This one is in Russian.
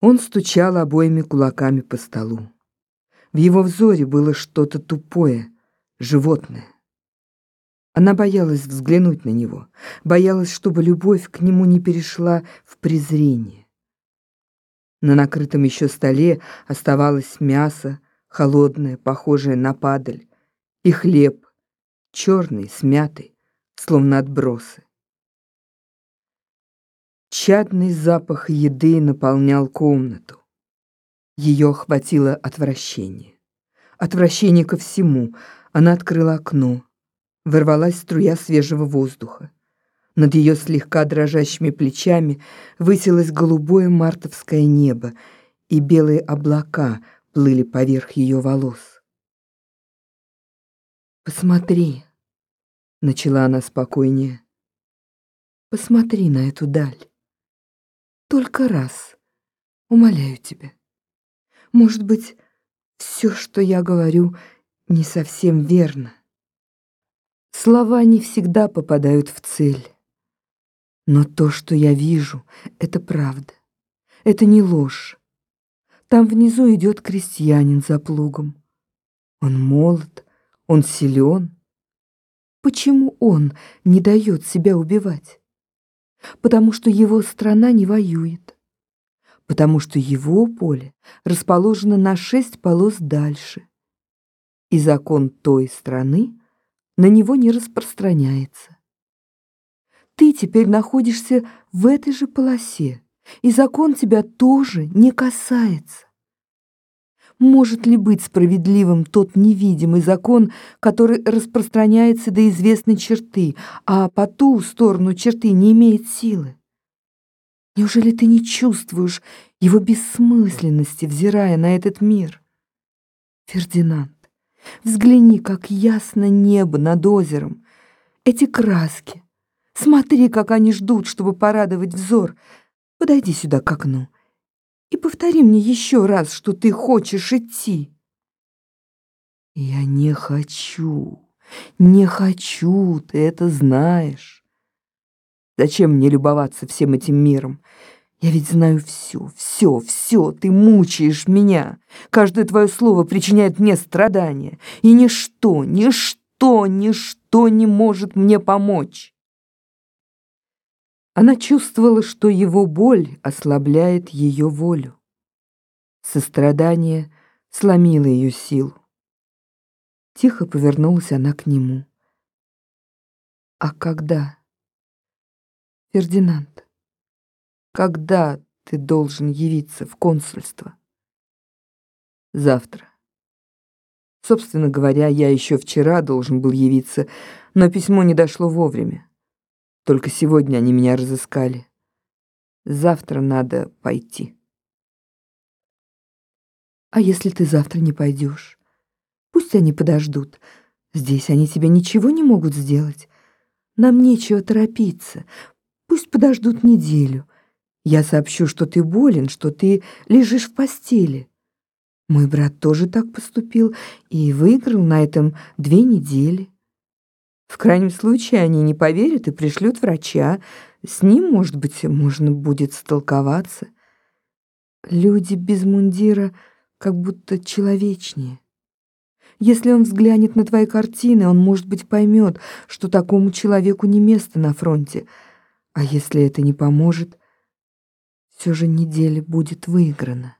Он стучал обоими кулаками по столу. В его взоре было что-то тупое, животное. Она боялась взглянуть на него, боялась, чтобы любовь к нему не перешла в презрение. На накрытом еще столе оставалось мясо, холодное, похожее на падаль, и хлеб, черный, смятый, словно отбросы. Чадный запах еды наполнял комнату. Ее охватило отвращение. Отвращение ко всему. Она открыла окно. Ворвалась струя свежего воздуха. Над ее слегка дрожащими плечами высилось голубое мартовское небо, и белые облака плыли поверх ее волос. «Посмотри», — начала она спокойнее, — «посмотри на эту даль. Только раз. Умоляю тебя. Может быть, все, что я говорю, не совсем верно. Слова не всегда попадают в цель. Но то, что я вижу, это правда. Это не ложь. Там внизу идет крестьянин за плугом. Он молод, он силен. Почему он не дает себя убивать? Потому что его страна не воюет, потому что его поле расположено на шесть полос дальше, и закон той страны на него не распространяется. Ты теперь находишься в этой же полосе, и закон тебя тоже не касается. Может ли быть справедливым тот невидимый закон, который распространяется до известной черты, а по ту сторону черты не имеет силы? Неужели ты не чувствуешь его бессмысленности, взирая на этот мир? Фердинанд, взгляни, как ясно небо над озером. Эти краски. Смотри, как они ждут, чтобы порадовать взор. Подойди сюда к окну и повтори мне еще раз, что ты хочешь идти. Я не хочу, не хочу, ты это знаешь. Зачем мне любоваться всем этим миром? Я ведь знаю все, все, все, ты мучаешь меня. Каждое твое слово причиняет мне страдания, и ничто, ничто, ничто не может мне помочь. Она чувствовала, что его боль ослабляет ее волю. Сострадание сломило ее силу. Тихо повернулась она к нему. «А когда?» «Фердинанд, когда ты должен явиться в консульство?» «Завтра». Собственно говоря, я еще вчера должен был явиться, но письмо не дошло вовремя. Только сегодня они меня разыскали. Завтра надо пойти. А если ты завтра не пойдешь? Пусть они подождут. Здесь они тебе ничего не могут сделать. Нам нечего торопиться. Пусть подождут неделю. Я сообщу, что ты болен, что ты лежишь в постели. Мой брат тоже так поступил и выиграл на этом две недели. В крайнем случае они не поверят и пришлют врача. С ним, может быть, можно будет столковаться. Люди без мундира как будто человечнее. Если он взглянет на твои картины, он, может быть, поймет, что такому человеку не место на фронте. А если это не поможет, все же неделя будет выиграна.